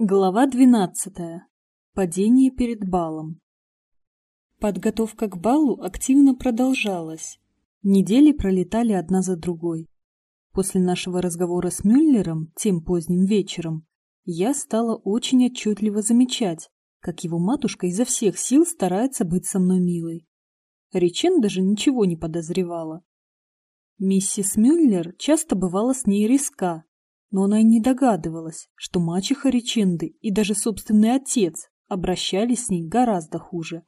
Глава двенадцатая. Падение перед балом. Подготовка к балу активно продолжалась. Недели пролетали одна за другой. После нашего разговора с Мюллером тем поздним вечером я стала очень отчетливо замечать, как его матушка изо всех сил старается быть со мной милой. Речен даже ничего не подозревала. Миссис Мюллер часто бывала с ней резка, но она и не догадывалась, что мачеха Реченды и даже собственный отец обращались с ней гораздо хуже.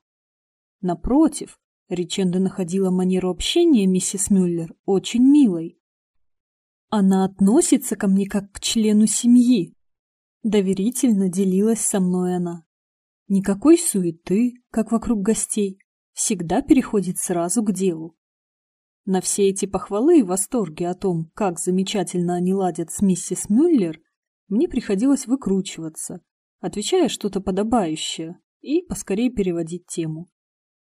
Напротив, Реченда находила манеру общения миссис Мюллер очень милой. Она относится ко мне как к члену семьи. Доверительно делилась со мной она. Никакой суеты, как вокруг гостей, всегда переходит сразу к делу. На все эти похвалы и восторги о том, как замечательно они ладят с миссис Мюллер, мне приходилось выкручиваться, отвечая что-то подобающее, и поскорее переводить тему.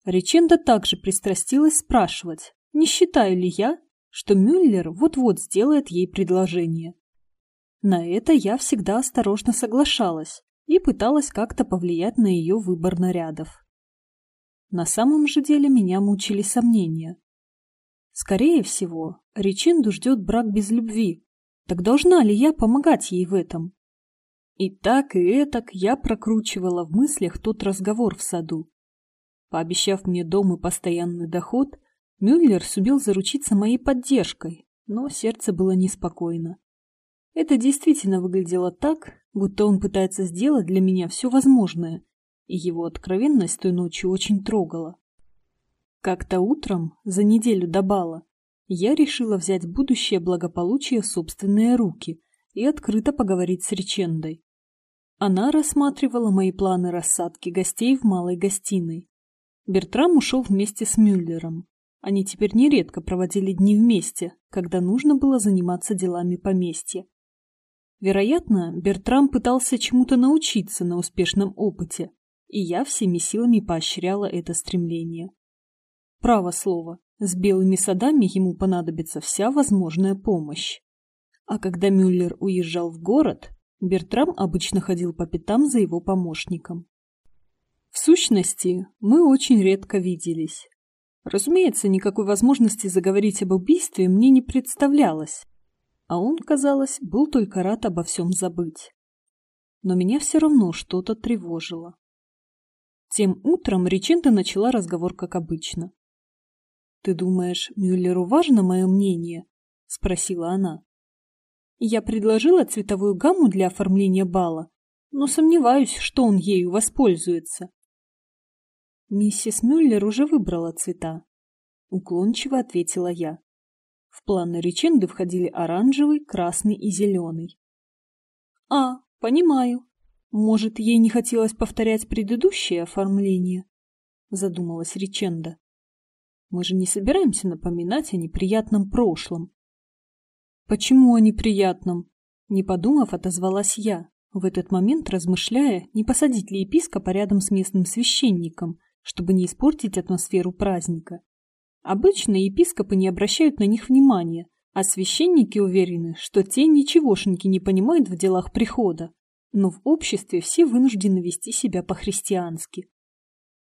Реченда также пристрастилась спрашивать, не считаю ли я, что Мюллер вот-вот сделает ей предложение. На это я всегда осторожно соглашалась и пыталась как-то повлиять на ее выбор нарядов. На самом же деле меня мучили сомнения. Скорее всего, Ричинду ждет брак без любви. Так должна ли я помогать ей в этом? И так, и этак я прокручивала в мыслях тот разговор в саду. Пообещав мне дом и постоянный доход, Мюллер сумел заручиться моей поддержкой, но сердце было неспокойно. Это действительно выглядело так, будто он пытается сделать для меня все возможное, и его откровенность той ночью очень трогала. Как-то утром, за неделю до бала, я решила взять будущее благополучие в собственные руки и открыто поговорить с Речендой. Она рассматривала мои планы рассадки гостей в малой гостиной. Бертрам ушел вместе с Мюллером. Они теперь нередко проводили дни вместе, когда нужно было заниматься делами поместья. Вероятно, Бертрам пытался чему-то научиться на успешном опыте, и я всеми силами поощряла это стремление. Право слово, с белыми садами ему понадобится вся возможная помощь. А когда Мюллер уезжал в город, Бертрам обычно ходил по пятам за его помощником. В сущности, мы очень редко виделись. Разумеется, никакой возможности заговорить об убийстве мне не представлялось, а он, казалось, был только рад обо всем забыть. Но меня все равно что-то тревожило. Тем утром Реченда начала разговор как обычно. «Ты думаешь, Мюллеру важно мое мнение?» — спросила она. Я предложила цветовую гамму для оформления бала, но сомневаюсь, что он ею воспользуется. Миссис Мюллер уже выбрала цвета. Уклончиво ответила я. В планы реченды входили оранжевый, красный и зеленый. А, понимаю. Может, ей не хотелось повторять предыдущее оформление? Задумалась реченда. Мы же не собираемся напоминать о неприятном прошлом. Почему о неприятном? Не подумав, отозвалась я, в этот момент размышляя, не посадить ли епископа рядом с местным священником, чтобы не испортить атмосферу праздника. Обычно епископы не обращают на них внимания, а священники уверены, что те ничегошеньки не понимают в делах прихода, но в обществе все вынуждены вести себя по-христиански.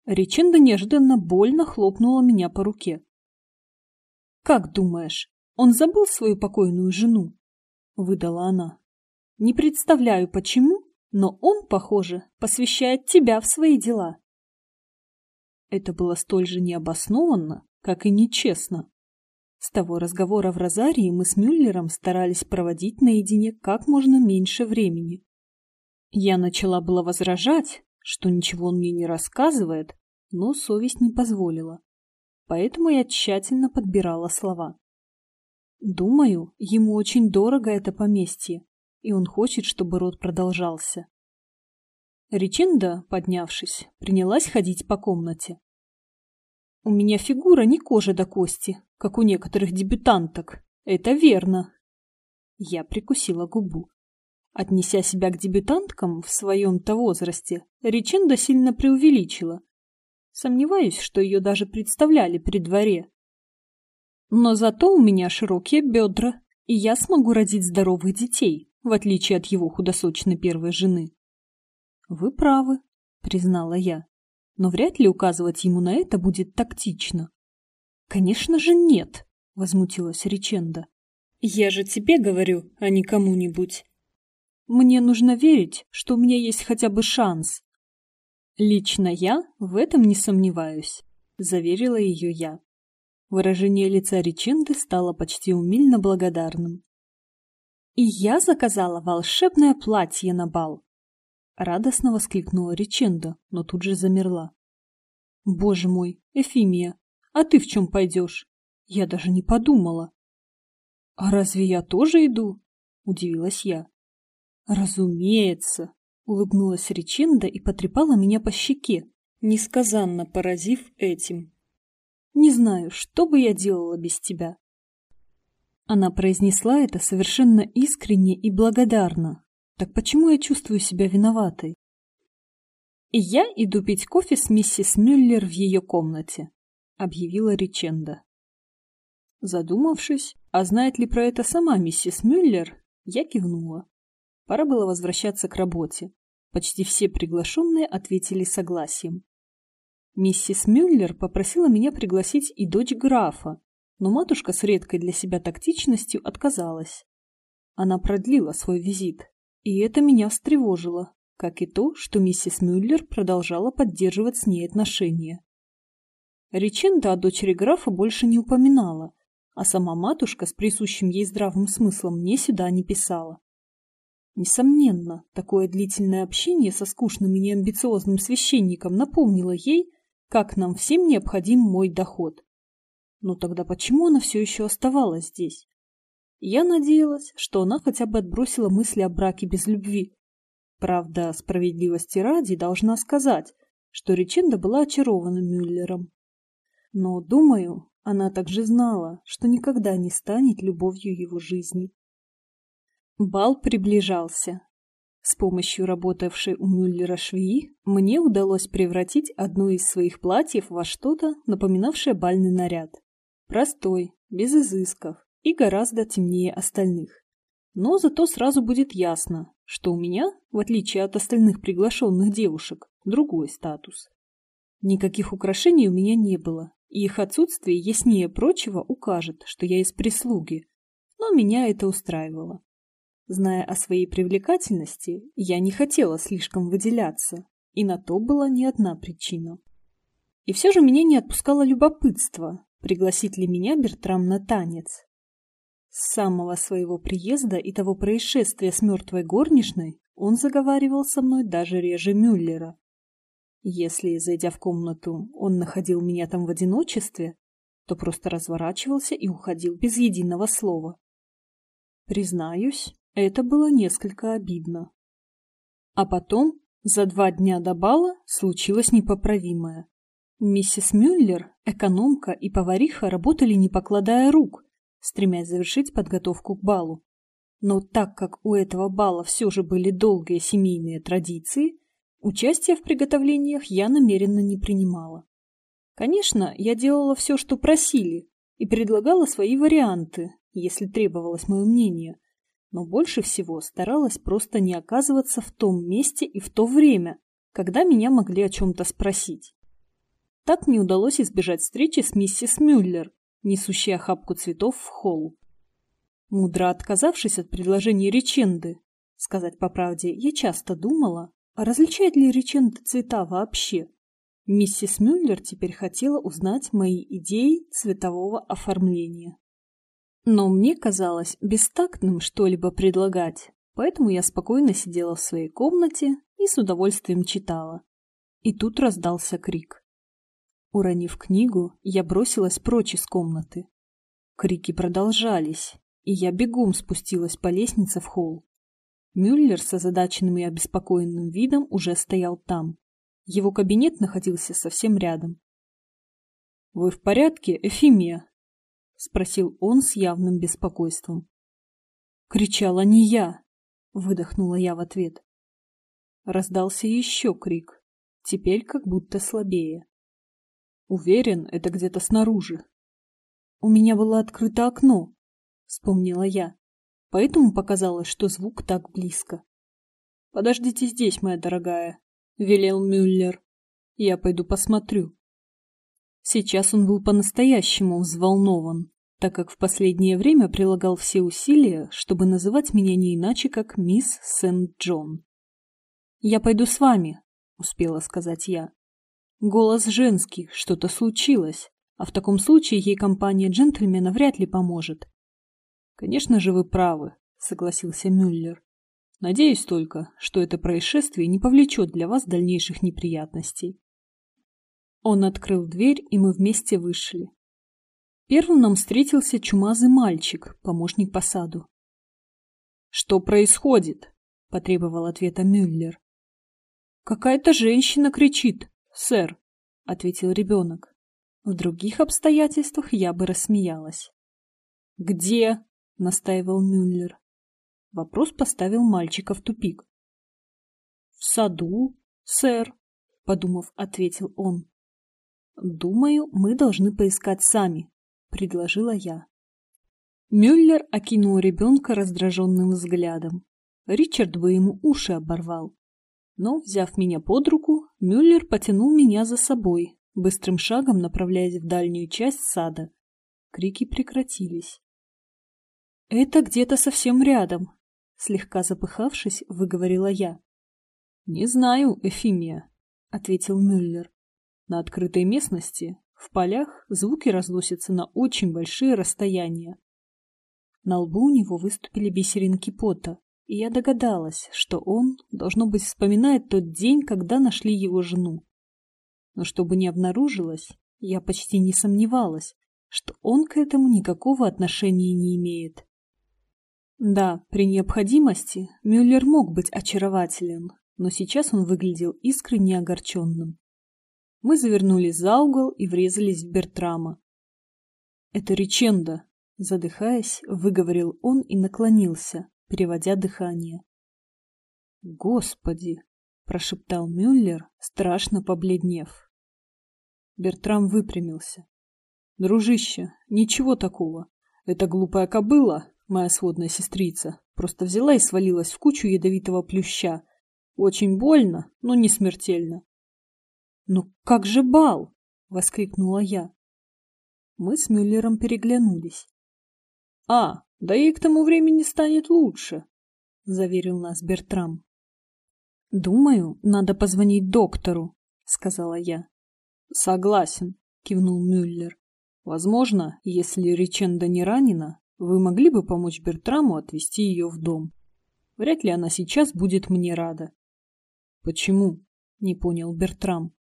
Риченда неожиданно больно хлопнула меня по руке. «Как думаешь, он забыл свою покойную жену?» — выдала она. «Не представляю, почему, но он, похоже, посвящает тебя в свои дела». Это было столь же необоснованно, как и нечестно. С того разговора в Розарии мы с Мюллером старались проводить наедине как можно меньше времени. Я начала было возражать, что ничего он мне не рассказывает, но совесть не позволила. Поэтому я тщательно подбирала слова. Думаю, ему очень дорого это поместье, и он хочет, чтобы род продолжался. Ричинда, поднявшись, принялась ходить по комнате. У меня фигура не кожа до кости, как у некоторых дебютанток. Это верно. Я прикусила губу. Отнеся себя к дебютанткам в своем-то возрасте, Риченда сильно преувеличила. Сомневаюсь, что ее даже представляли при дворе. Но зато у меня широкие бедра, и я смогу родить здоровых детей, в отличие от его худосочной первой жены. Вы правы, признала я. Но вряд ли указывать ему на это будет тактично. Конечно же нет, возмутилась Риченда. Я же тебе говорю, а не кому-нибудь. Мне нужно верить, что у меня есть хотя бы шанс. Лично я в этом не сомневаюсь, заверила ее я. Выражение лица Риченды стало почти умильно благодарным. «И я заказала волшебное платье на бал!» Радостно воскликнула Риченда, но тут же замерла. «Боже мой, Эфимия, а ты в чем пойдешь? Я даже не подумала». «А разве я тоже иду?» – удивилась я. «Разумеется!» – улыбнулась Риченда и потрепала меня по щеке, несказанно поразив этим. Не знаю, что бы я делала без тебя. Она произнесла это совершенно искренне и благодарно. Так почему я чувствую себя виноватой? И я иду пить кофе с миссис Мюллер в ее комнате, объявила Риченда. Задумавшись, а знает ли про это сама миссис Мюллер, я кивнула. Пора было возвращаться к работе. Почти все приглашенные ответили согласием. Миссис Мюллер попросила меня пригласить и дочь графа, но матушка с редкой для себя тактичностью отказалась. Она продлила свой визит, и это меня встревожило, как и то, что миссис Мюллер продолжала поддерживать с ней отношения. Реченда о дочери графа больше не упоминала, а сама матушка с присущим ей здравым смыслом мне сюда не писала. Несомненно, такое длительное общение со скучным и неамбициозным священником напомнило ей, как нам всем необходим мой доход. Но тогда почему она все еще оставалась здесь? Я надеялась, что она хотя бы отбросила мысли о браке без любви. Правда, справедливости ради должна сказать, что Риченда была очарована Мюллером. Но, думаю, она также знала, что никогда не станет любовью его жизни. Бал приближался, с помощью работавшей у Мюллера швеи мне удалось превратить одно из своих платьев во что-то, напоминавшее бальный наряд. Простой, без изысков и гораздо темнее остальных. Но зато сразу будет ясно, что у меня, в отличие от остальных приглашенных девушек, другой статус. Никаких украшений у меня не было, и их отсутствие яснее прочего укажет, что я из прислуги, но меня это устраивало. Зная о своей привлекательности, я не хотела слишком выделяться, и на то была не одна причина. И все же меня не отпускало любопытство, пригласить ли меня Бертрам на танец. С самого своего приезда и того происшествия с мертвой горничной он заговаривал со мной даже реже Мюллера. Если, зайдя в комнату, он находил меня там в одиночестве, то просто разворачивался и уходил без единого слова. Признаюсь, это было несколько обидно. А потом, за два дня до бала, случилось непоправимое. Миссис Мюллер, экономка и повариха работали не покладая рук, стремясь завершить подготовку к балу. Но так как у этого бала все же были долгие семейные традиции, участия в приготовлениях я намеренно не принимала. Конечно, я делала все, что просили, и предлагала свои варианты, если требовалось мое мнение, но больше всего старалась просто не оказываться в том месте и в то время, когда меня могли о чем-то спросить. Так мне удалось избежать встречи с миссис Мюллер, несущей охапку цветов в холл. Мудро отказавшись от предложения реченды, сказать по правде, я часто думала, а различает ли реченда цвета вообще? Миссис Мюллер теперь хотела узнать мои идеи цветового оформления. Но мне казалось бестактным что-либо предлагать, поэтому я спокойно сидела в своей комнате и с удовольствием читала. И тут раздался крик. Уронив книгу, я бросилась прочь из комнаты. Крики продолжались, и я бегом спустилась по лестнице в холл. Мюллер с озадаченным и обеспокоенным видом уже стоял там. Его кабинет находился совсем рядом. «Вы в порядке, Эфимия?» — спросил он с явным беспокойством. «Кричала не я!» — выдохнула я в ответ. Раздался еще крик, теперь как будто слабее. Уверен, это где-то снаружи. У меня было открыто окно, вспомнила я, поэтому показалось, что звук так близко. Подождите здесь, моя дорогая, — велел Мюллер. «Я пойду посмотрю». Сейчас он был по-настоящему взволнован, так как в последнее время прилагал все усилия, чтобы называть меня не иначе, как мисс Сент-Джон. «Я пойду с вами», — успела сказать я. Голос женский, что-то случилось, а в таком случае ей компания джентльмена вряд ли поможет. «Конечно же вы правы», — согласился Мюллер. «Надеюсь только, что это происшествие не повлечет для вас дальнейших неприятностей». Он открыл дверь, и мы вместе вышли. Первым нам встретился чумазый мальчик, помощник по саду. «Что происходит?» — потребовал ответа Мюллер. «Какая-то женщина кричит, сэр», — ответил ребенок. В других обстоятельствах я бы рассмеялась. «Где?» — настаивал Мюллер. Вопрос поставил мальчика в тупик. «В саду, сэр», — подумав, ответил он. «Думаю, мы должны поискать сами», — предложила я. Мюллер окинул ребенка раздраженным взглядом. Ричард бы ему уши оборвал. Но, взяв меня под руку, Мюллер потянул меня за собой, быстрым шагом направляясь в дальнюю часть сада. Крики прекратились. «Это где-то совсем рядом», — слегка запыхавшись, выговорила я. «Не знаю, Эфимия», — ответил Мюллер. «На открытой местности, в полях, звуки разносятся на очень большие расстояния». На лбу у него выступили бисеринки пота, и я догадалась, что он, должно быть, вспоминает тот день, когда нашли его жену. Но чтобы не обнаружилось, я почти не сомневалась, что он к этому никакого отношения не имеет. Да, при необходимости Мюллер мог быть очарователен, но сейчас он выглядел искренне огорченным. Мы завернули за угол и врезались в Бертрама. «Это реченда», — задыхаясь, выговорил он и наклонился, переводя дыхание. «Господи!» — прошептал Мюллер, страшно побледнев. Бертрам выпрямился. «Дружище, ничего такого. Эта глупая кобыла, моя сводная сестрица, просто взяла и свалилась в кучу ядовитого плюща. Очень больно, но не смертельно». «Ну как же бал?» — воскликнула я. Мы с Мюллером переглянулись. «А, да ей к тому времени станет лучше, — заверил нас Бертрам. — Думаю, надо позвонить доктору, — сказала я. — Согласен, — кивнул Мюллер. — Возможно, если Риченда не ранена, вы могли бы помочь Бертраму отвезти ее в дом. Вряд ли она сейчас будет мне рада. — Почему? — не понял Бертрам. —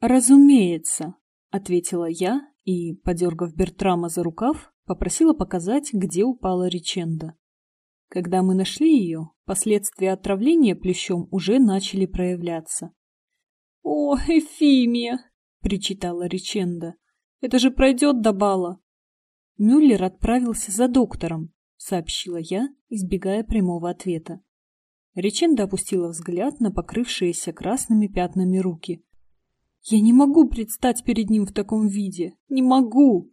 Разумеется, — ответила я и, подергав Бертрама за рукав, Попросила показать, где упала реченда. Когда мы нашли ее, последствия отравления плющом уже начали проявляться. «О, Эфимия!» — причитала реченда. «Это же пройдет до бала!» Мюллер отправился за доктором, сообщила я, избегая прямого ответа. Реченда опустила взгляд на покрывшиеся красными пятнами руки. «Я не могу предстать перед ним в таком виде! Не могу!»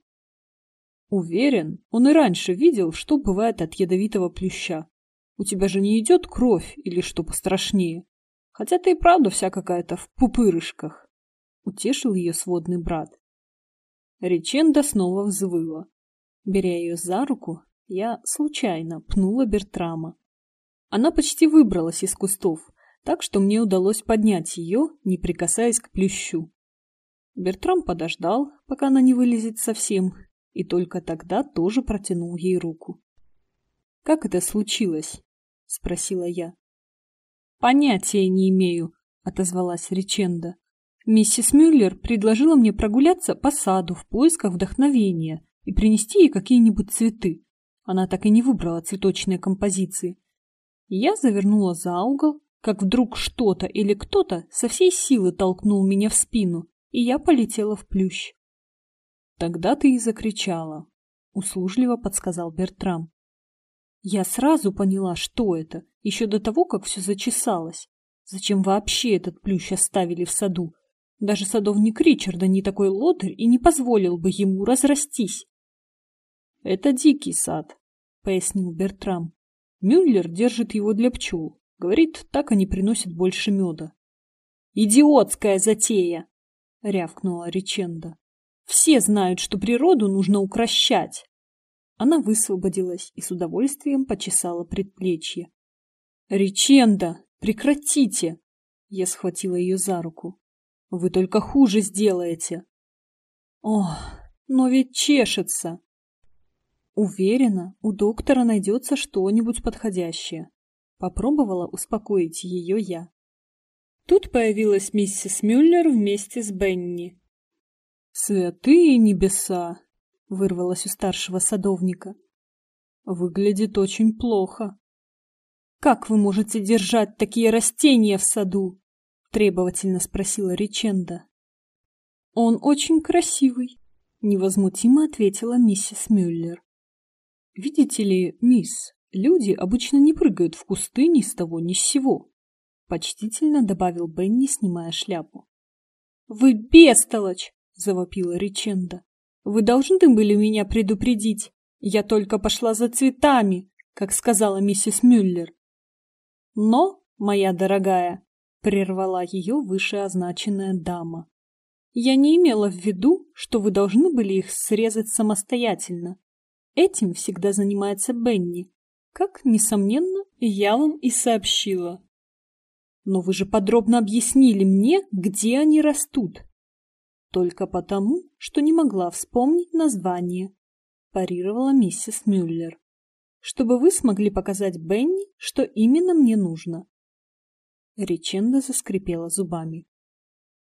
Уверен, он и раньше видел, что бывает от ядовитого плюща. У тебя же не идет кровь или что пострашнее. Хотя ты и правда вся какая-то в пупырышках. Утешил ее сводный брат. Реченда снова взвыла. Беря ее за руку, я случайно пнула Бертрама. Она почти выбралась из кустов, так что мне удалось поднять ее, не прикасаясь к плющу. Бертрам подождал, пока она не вылезет совсем, и только тогда тоже протянул ей руку. «Как это случилось?» — спросила я. «Понятия не имею», — отозвалась Риченда. «Миссис Мюллер предложила мне прогуляться по саду в поисках вдохновения и принести ей какие-нибудь цветы. Она так и не выбрала цветочные композиции. Я завернула за угол, как вдруг что-то или кто-то со всей силы толкнул меня в спину, и я полетела в плющ. Тогда ты и закричала, услужливо подсказал Бертрам. Я сразу поняла, что это, еще до того, как все зачесалось. Зачем вообще этот плющ оставили в саду? Даже садовник Ричарда не такой лодырь и не позволил бы ему разрастись. — Это дикий сад, — пояснил Бертрам. Мюллер держит его для пчел. Говорит, так они приносят больше меда. Идиотская затея! рявкнула Риченда. Все знают, что природу нужно укращать. Она высвободилась и с удовольствием почесала предплечье. Риченда, прекратите! Я схватила ее за руку. Вы только хуже сделаете. Ох, но ведь чешется. Уверена, у доктора найдется что-нибудь подходящее. Попробовала успокоить ее я. Тут появилась миссис Мюллер вместе с Бенни. «Святые небеса!» — вырвалось у старшего садовника. «Выглядит очень плохо». «Как вы можете держать такие растения в саду?» — требовательно спросила Риченда. «Он очень красивый», — невозмутимо ответила миссис Мюллер. «Видите ли, мисс, люди обычно не прыгают в кусты ни с того ни с сего», — почтительно добавил Бенни, снимая шляпу. «Вы бестолочь!» — завопила Риченда. «Вы должны были меня предупредить. Я только пошла за цветами, как сказала миссис Мюллер». «Но, моя дорогая», — прервала ее вышеозначенная дама, «я не имела в виду, что вы должны были их срезать самостоятельно. Этим всегда занимается Бенни, как, несомненно, я вам и сообщила. Но вы же подробно объяснили мне, где они растут. Только потому, что не могла вспомнить название, парировала миссис Мюллер. Чтобы вы смогли показать Бенни, что именно мне нужно. Риченда заскрипела зубами.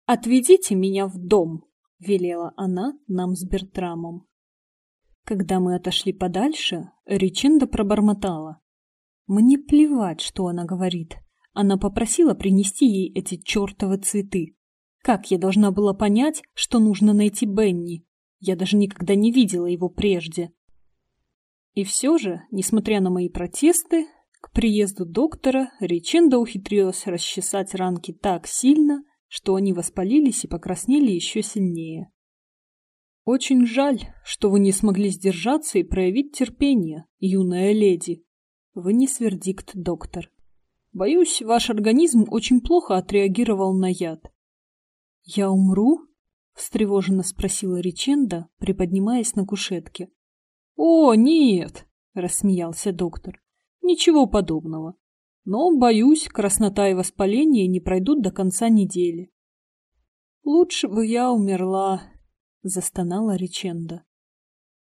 «Отведите меня в дом», — велела она нам с Бертрамом. Когда мы отошли подальше, Ричинда пробормотала. Мне плевать, что она говорит. Она попросила принести ей эти чертовы цветы. Как я должна была понять, что нужно найти Бенни? Я даже никогда не видела его прежде. И все же, несмотря на мои протесты, к приезду доктора Риченда ухитрилась расчесать ранки так сильно, что они воспалились и покраснели еще сильнее. Очень жаль, что вы не смогли сдержаться и проявить терпение, юная леди. Вынес вердикт доктор. Боюсь, ваш организм очень плохо отреагировал на яд. Я умру? встревоженно спросила Риченда, приподнимаясь на кушетке. О, нет, рассмеялся доктор. Ничего подобного. Но, боюсь, краснота и воспаление не пройдут до конца недели. Лучше бы я умерла, застонала Риченда.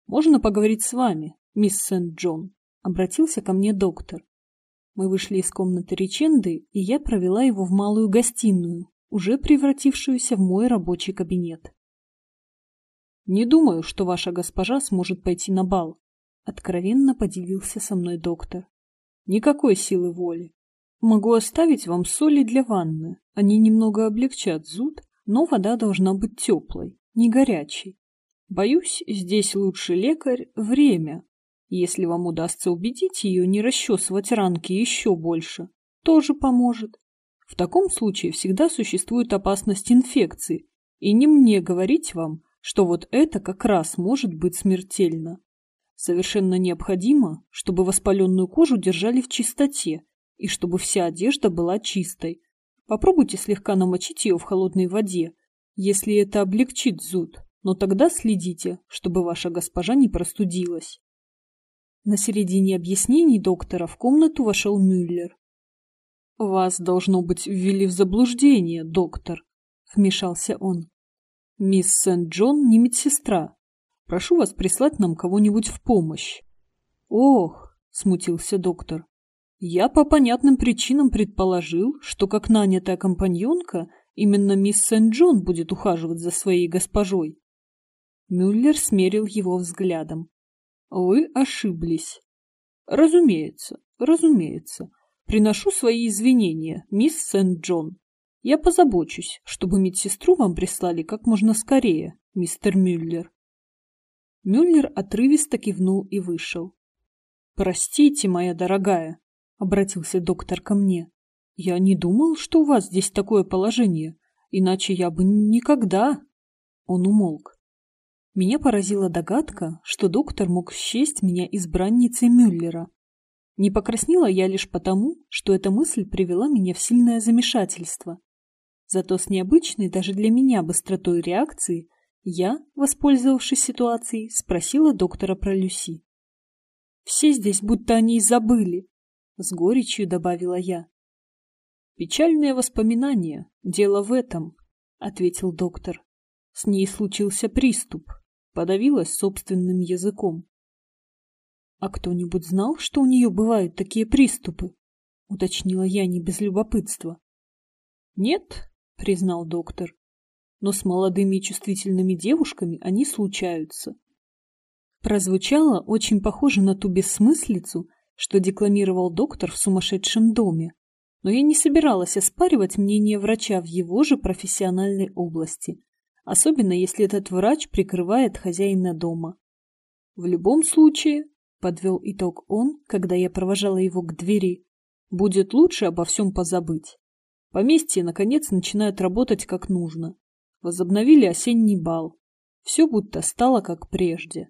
«Можно поговорить с вами, мисс Сент-Джон?» — обратился ко мне доктор. Мы вышли из комнаты Риченды, и я провела его в малую гостиную, уже превратившуюся в мой рабочий кабинет. «Не думаю, что ваша госпожа сможет пойти на бал», — откровенно поделился со мной доктор. «Никакой силы воли. Могу оставить вам соли для ванны. Они немного облегчат зуд, но вода должна быть теплой не горячий. Боюсь, здесь лучший лекарь — время. Если вам удастся убедить ее не расчесывать ранки еще больше, тоже поможет. В таком случае всегда существует опасность инфекции, и не мне говорить вам, что вот это как раз может быть смертельно. Совершенно необходимо, чтобы воспаленную кожу держали в чистоте и чтобы вся одежда была чистой. Попробуйте слегка намочить ее в холодной воде если это облегчит зуд, но тогда следите, чтобы ваша госпожа не простудилась. На середине объяснений доктора в комнату вошел Мюллер. «Вас, должно быть, ввели в заблуждение, доктор», — вмешался он. «Мисс Сент-Джон не медсестра. Прошу вас прислать нам кого-нибудь в помощь». «Ох», — смутился доктор, — «я по понятным причинам предположил, что как нанятая компаньонка Именно мисс Сент-Джон будет ухаживать за своей госпожой. Мюллер смерил его взглядом. Вы ошиблись. Разумеется, разумеется. Приношу свои извинения, мисс Сент-Джон. Я позабочусь, чтобы медсестру вам прислали как можно скорее, мистер Мюллер. Мюллер отрывисто кивнул и вышел. «Простите, моя дорогая», — обратился доктор ко мне. Я не думал, что у вас здесь такое положение, иначе я бы никогда... Он умолк. Меня поразила догадка, что доктор мог счесть меня избранницей Мюллера. Не покраснела я лишь потому, что эта мысль привела меня в сильное замешательство. Зато с необычной даже для меня быстротой реакции я, воспользовавшись ситуацией, спросила доктора про Люси. «Все здесь будто они и забыли», — с горечью добавила я. «Печальные воспоминания. Дело в этом», — ответил доктор. С ней случился приступ. Подавилась собственным языком. «А кто-нибудь знал, что у нее бывают такие приступы?» — уточнила я не без любопытства. «Нет», — признал доктор, — «но с молодыми и чувствительными девушками они случаются». Прозвучало очень похоже на ту бессмыслицу, что декламировал доктор в сумасшедшем доме, но я не собиралась оспаривать мнение врача в его же профессиональной области особенно если этот врач прикрывает хозяина дома. В любом случае, подвел итог он, когда я провожала его к двери, будет лучше обо всем позабыть. Поместье, наконец, начинают работать как нужно. Возобновили осенний бал. Все будто стало как прежде.